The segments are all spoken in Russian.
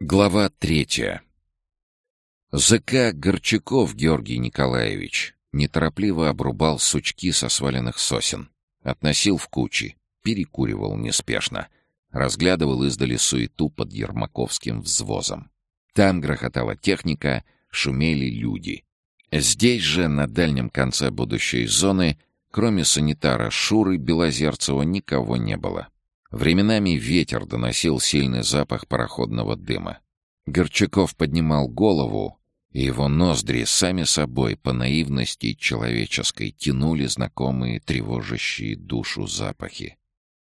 Глава третья. ЗК Горчаков Георгий Николаевич неторопливо обрубал сучки со сваленных сосен, относил в кучи, перекуривал неспешно, разглядывал издали суету под Ермаковским взвозом. Там грохотала техника, шумели люди. Здесь же, на дальнем конце будущей зоны, кроме санитара Шуры Белозерцева, никого не было. Временами ветер доносил сильный запах пароходного дыма. Горчаков поднимал голову, и его ноздри сами собой по наивности человеческой тянули знакомые тревожащие душу запахи.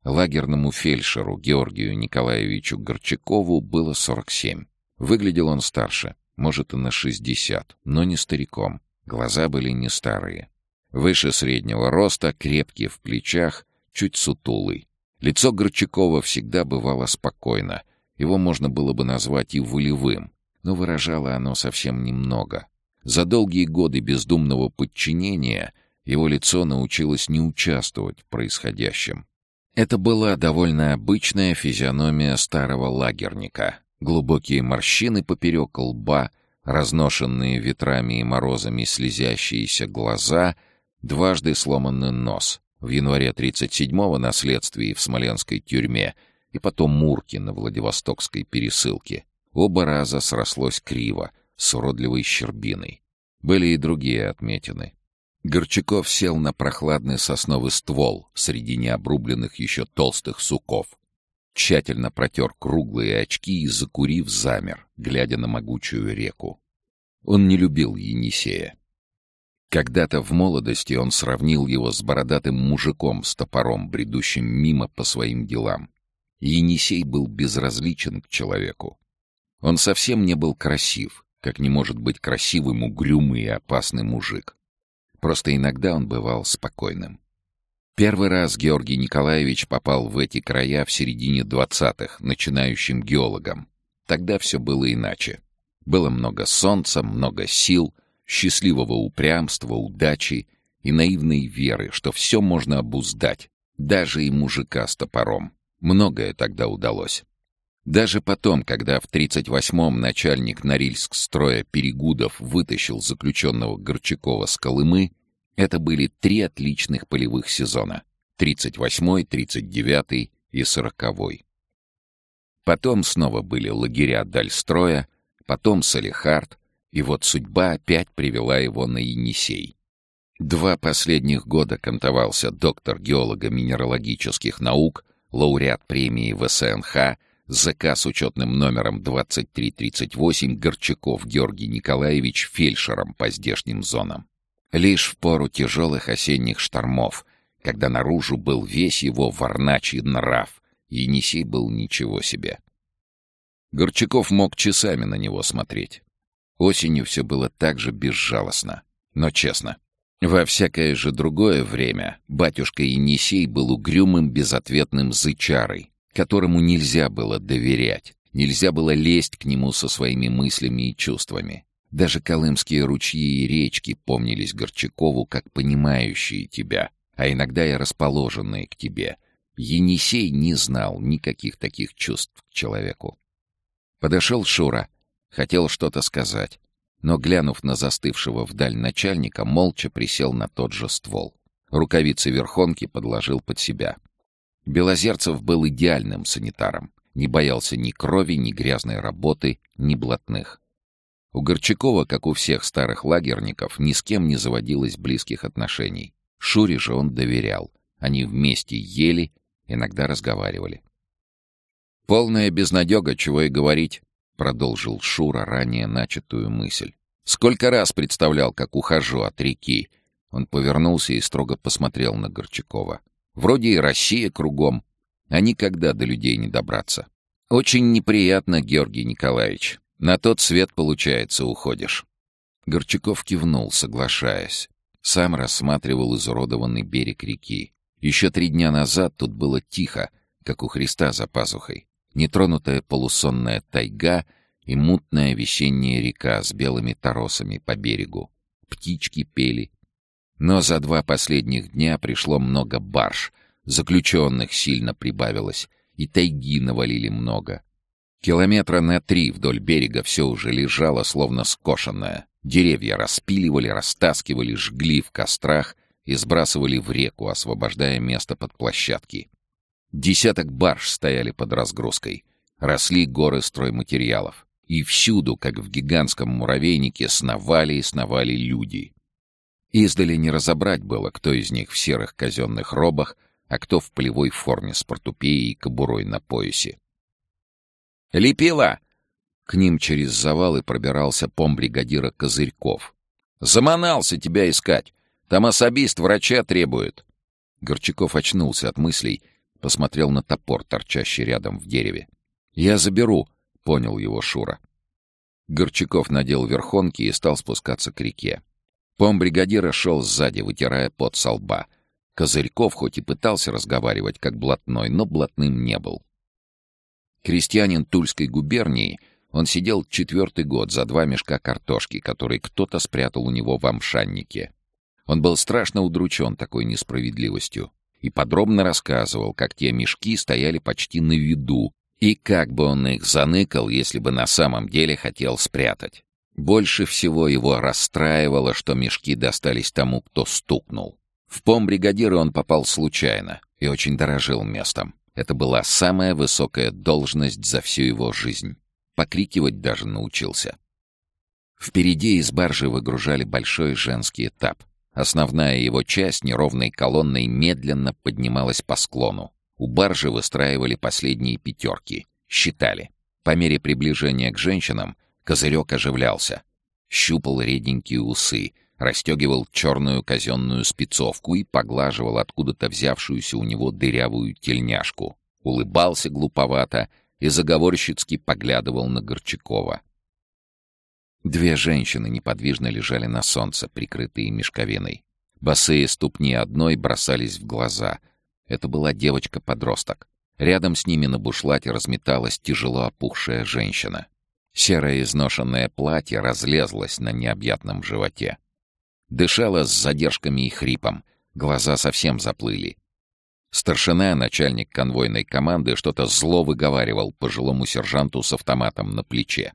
Лагерному фельдшеру Георгию Николаевичу Горчакову было 47. Выглядел он старше, может и на 60, но не стариком. Глаза были не старые. Выше среднего роста, крепкий в плечах, чуть сутулый. Лицо Горчакова всегда бывало спокойно. Его можно было бы назвать и волевым, но выражало оно совсем немного. За долгие годы бездумного подчинения его лицо научилось не участвовать в происходящем. Это была довольно обычная физиономия старого лагерника. Глубокие морщины поперек лба, разношенные ветрами и морозами слезящиеся глаза, дважды сломанный нос в январе 37-го на следствии в смоленской тюрьме и потом Мурки на Владивостокской пересылке. Оба раза срослось криво, с уродливой щербиной. Были и другие отметины. Горчаков сел на прохладный сосновый ствол среди необрубленных еще толстых суков. Тщательно протер круглые очки и, закурив, замер, глядя на могучую реку. Он не любил Енисея. Когда-то в молодости он сравнил его с бородатым мужиком с топором, бредущим мимо по своим делам. Енисей был безразличен к человеку. Он совсем не был красив, как не может быть красивым угрюмый и опасный мужик. Просто иногда он бывал спокойным. Первый раз Георгий Николаевич попал в эти края в середине двадцатых, начинающим геологом. Тогда все было иначе. Было много солнца, много сил — счастливого упрямства, удачи и наивной веры, что все можно обуздать, даже и мужика с топором. Многое тогда удалось. Даже потом, когда в 38-м начальник Норильск строя Перегудов вытащил заключенного Горчакова с Колымы, это были три отличных полевых сезона — 38-й, 39-й и 40-й. Потом снова были лагеря Дальстроя, потом Салихард, и вот судьба опять привела его на Енисей. Два последних года кантовался доктор геолого-минералогических наук, лауреат премии ВСНХ, ЗК с учетным номером 2338 Горчаков Георгий Николаевич фельдшером по здешним зонам. Лишь в пору тяжелых осенних штормов, когда наружу был весь его варначий нрав, Енисей был ничего себе. Горчаков мог часами на него смотреть. Осенью все было так же безжалостно, но честно. Во всякое же другое время батюшка Енисей был угрюмым, безответным зычарой, которому нельзя было доверять, нельзя было лезть к нему со своими мыслями и чувствами. Даже колымские ручьи и речки помнились Горчакову как понимающие тебя, а иногда и расположенные к тебе. Енисей не знал никаких таких чувств к человеку. Подошел Шура — Хотел что-то сказать, но, глянув на застывшего вдаль начальника, молча присел на тот же ствол. Рукавицы верхонки подложил под себя. Белозерцев был идеальным санитаром. Не боялся ни крови, ни грязной работы, ни блатных. У Горчакова, как у всех старых лагерников, ни с кем не заводилось близких отношений. Шуре же он доверял. Они вместе ели, иногда разговаривали. «Полная безнадега, чего и говорить продолжил Шура ранее начатую мысль. Сколько раз представлял, как ухожу от реки. Он повернулся и строго посмотрел на Горчакова. Вроде и Россия кругом, а никогда до людей не добраться. Очень неприятно, Георгий Николаевич. На тот свет, получается, уходишь. Горчаков кивнул, соглашаясь. Сам рассматривал изуродованный берег реки. Еще три дня назад тут было тихо, как у Христа за пазухой нетронутая полусонная тайга и мутная весенняя река с белыми торосами по берегу. Птички пели. Но за два последних дня пришло много барж, заключенных сильно прибавилось, и тайги навалили много. Километра на три вдоль берега все уже лежало, словно скошенное. Деревья распиливали, растаскивали, жгли в кострах и сбрасывали в реку, освобождая место под площадки. Десяток барж стояли под разгрузкой. Росли горы стройматериалов. И всюду, как в гигантском муравейнике, сновали и сновали люди. Издали не разобрать было, кто из них в серых казенных робах, а кто в полевой форме с портупеей и кобурой на поясе. «Лепила!» К ним через завалы пробирался помбригадира Козырьков. «Заманался тебя искать! Там особист врача требует!» Горчаков очнулся от мыслей, посмотрел на топор, торчащий рядом в дереве. «Я заберу», — понял его Шура. Горчаков надел верхонки и стал спускаться к реке. Помбригадира шел сзади, вытирая пот со лба. Козырьков хоть и пытался разговаривать как блатной, но блатным не был. Крестьянин Тульской губернии — он сидел четвертый год за два мешка картошки, которые кто-то спрятал у него в амшаннике. Он был страшно удручен такой несправедливостью и подробно рассказывал, как те мешки стояли почти на виду, и как бы он их заныкал, если бы на самом деле хотел спрятать. Больше всего его расстраивало, что мешки достались тому, кто стукнул. В помбригадиры он попал случайно и очень дорожил местом. Это была самая высокая должность за всю его жизнь покрикивать даже научился. Впереди из баржи выгружали большой женский этап. Основная его часть неровной колонной медленно поднималась по склону. У баржи выстраивали последние пятерки. Считали. По мере приближения к женщинам козырек оживлялся. Щупал реденькие усы, расстегивал черную казенную спецовку и поглаживал откуда-то взявшуюся у него дырявую тельняшку. Улыбался глуповато и заговорщицки поглядывал на Горчакова. Две женщины неподвижно лежали на солнце, прикрытые мешковиной. Босые ступни одной бросались в глаза. Это была девочка-подросток. Рядом с ними на бушлате разметалась тяжело опухшая женщина. Серое изношенное платье разлезлось на необъятном животе. Дышала с задержками и хрипом, глаза совсем заплыли. Старшина, начальник конвойной команды, что-то зло выговаривал пожилому сержанту с автоматом на плече.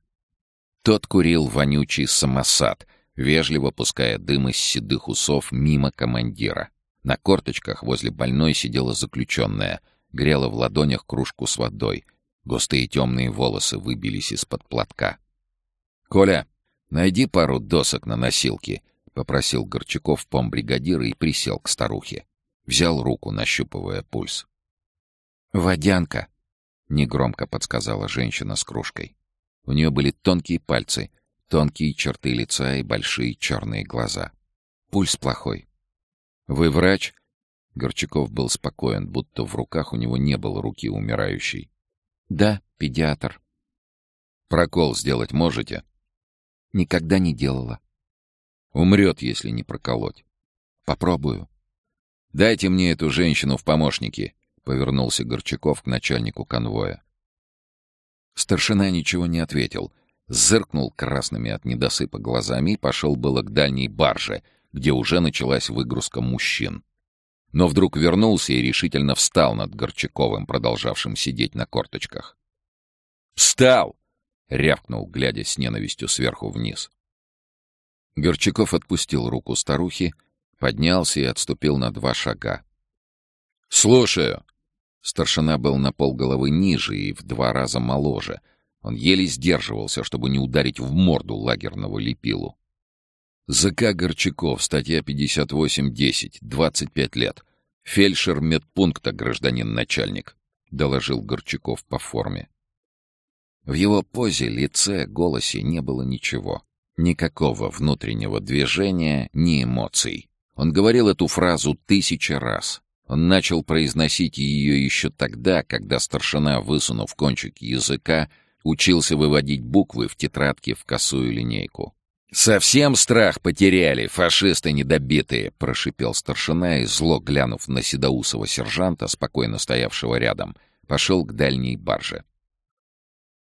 Тот курил вонючий самосад, вежливо пуская дым из седых усов мимо командира. На корточках возле больной сидела заключенная, грела в ладонях кружку с водой. Густые темные волосы выбились из-под платка. «Коля, найди пару досок на носилке», — попросил Горчаков помбригадира и присел к старухе. Взял руку, нащупывая пульс. «Водянка!» — негромко подсказала женщина с кружкой. У нее были тонкие пальцы, тонкие черты лица и большие черные глаза. Пульс плохой. «Вы врач?» Горчаков был спокоен, будто в руках у него не было руки умирающей. «Да, педиатр». «Прокол сделать можете?» «Никогда не делала». «Умрет, если не проколоть». «Попробую». «Дайте мне эту женщину в помощники», — повернулся Горчаков к начальнику конвоя. Старшина ничего не ответил, зыркнул красными от недосыпа глазами и пошел было к дальней барже, где уже началась выгрузка мужчин. Но вдруг вернулся и решительно встал над Горчаковым, продолжавшим сидеть на корточках. «Встал!» — рявкнул, глядя с ненавистью сверху вниз. Горчаков отпустил руку старухи, Поднялся и отступил на два шага. «Слушаю!» Старшина был на полголовы ниже и в два раза моложе. Он еле сдерживался, чтобы не ударить в морду лагерного лепилу. ЗК Горчаков, статья 58.10, 25 лет. Фельдшер медпункта, гражданин начальник, — доложил Горчаков по форме. В его позе, лице, голосе не было ничего. Никакого внутреннего движения, ни эмоций. Он говорил эту фразу тысячи раз. Он начал произносить ее еще тогда, когда старшина, высунув кончик языка, учился выводить буквы в тетрадке в косую линейку. «Совсем страх потеряли, фашисты недобитые!» — прошипел старшина и, зло глянув на седоусого сержанта, спокойно стоявшего рядом, пошел к дальней барже.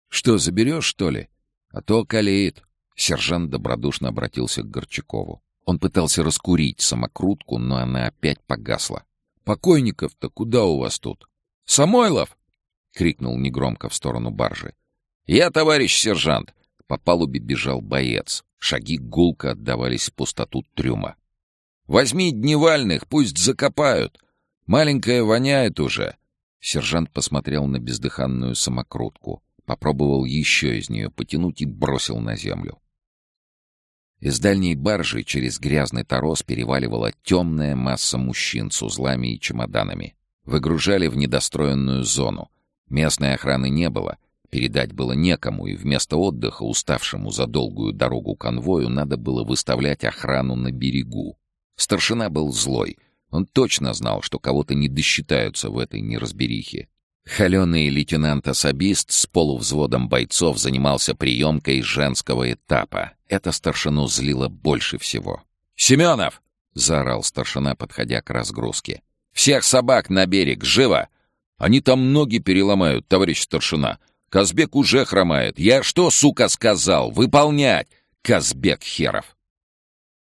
«Что, заберешь, что ли? А то калеет!» Сержант добродушно обратился к Горчакову. Он пытался раскурить самокрутку, но она опять погасла. «Покойников-то куда у вас тут?» «Самойлов!» — крикнул негромко в сторону баржи. «Я, товарищ сержант!» По палубе бежал боец. Шаги гулко отдавались в пустоту трюма. «Возьми дневальных, пусть закопают! Маленькая воняет уже!» Сержант посмотрел на бездыханную самокрутку, попробовал еще из нее потянуть и бросил на землю. Из дальней баржи через грязный торос переваливала темная масса мужчин с узлами и чемоданами. Выгружали в недостроенную зону. Местной охраны не было, передать было некому, и вместо отдыха уставшему за долгую дорогу конвою надо было выставлять охрану на берегу. Старшина был злой. Он точно знал, что кого-то не досчитаются в этой неразберихе. Холеный лейтенант-особист с полувзводом бойцов занимался приемкой женского этапа. Это старшину злило больше всего. «Семенов!» — заорал старшина, подходя к разгрузке. «Всех собак на берег! Живо! Они там ноги переломают, товарищ старшина. Казбек уже хромает. Я что, сука, сказал? Выполнять! Казбек херов!»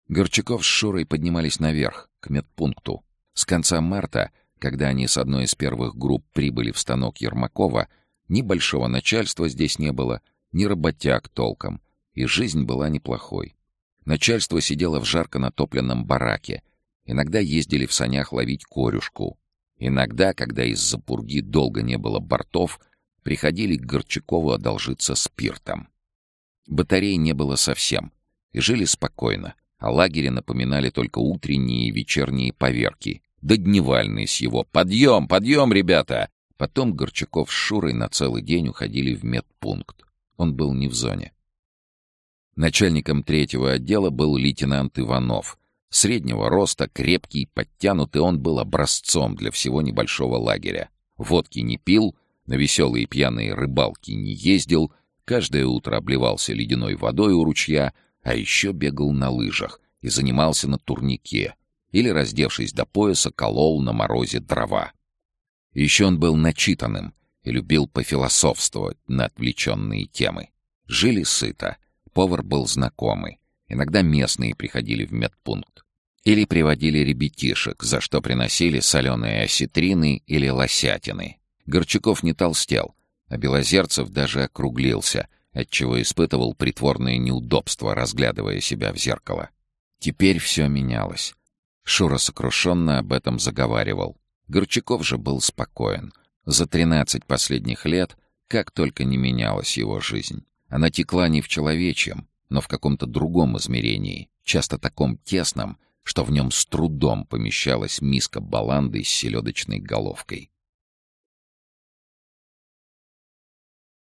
Горчаков с Шурой поднимались наверх, к медпункту. С конца марта когда они с одной из первых групп прибыли в станок Ермакова, ни большого начальства здесь не было, ни работяг толком, и жизнь была неплохой. Начальство сидело в жарко натопленном бараке. Иногда ездили в санях ловить корюшку. Иногда, когда из-за пурги долго не было бортов, приходили к Горчакову одолжиться спиртом. Батарей не было совсем, и жили спокойно, а лагере напоминали только утренние и вечерние поверки, да дневальный с его «Подъем, подъем, ребята!» Потом Горчаков с Шурой на целый день уходили в медпункт. Он был не в зоне. Начальником третьего отдела был лейтенант Иванов. Среднего роста, крепкий, подтянутый, он был образцом для всего небольшого лагеря. Водки не пил, на веселые пьяные рыбалки не ездил, каждое утро обливался ледяной водой у ручья, а еще бегал на лыжах и занимался на турнике, или, раздевшись до пояса, колол на морозе дрова. Еще он был начитанным и любил пофилософствовать на отвлеченные темы. Жили сыто, повар был знакомый, иногда местные приходили в медпункт. Или приводили ребятишек, за что приносили соленые осетрины или лосятины. Горчаков не толстел, а Белозерцев даже округлился, отчего испытывал притворное неудобство, разглядывая себя в зеркало. Теперь все менялось. Шура сокрушенно об этом заговаривал. Горчаков же был спокоен. За тринадцать последних лет как только не менялась его жизнь. Она текла не в человечьем, но в каком-то другом измерении, часто таком тесном, что в нем с трудом помещалась миска баланды с селедочной головкой.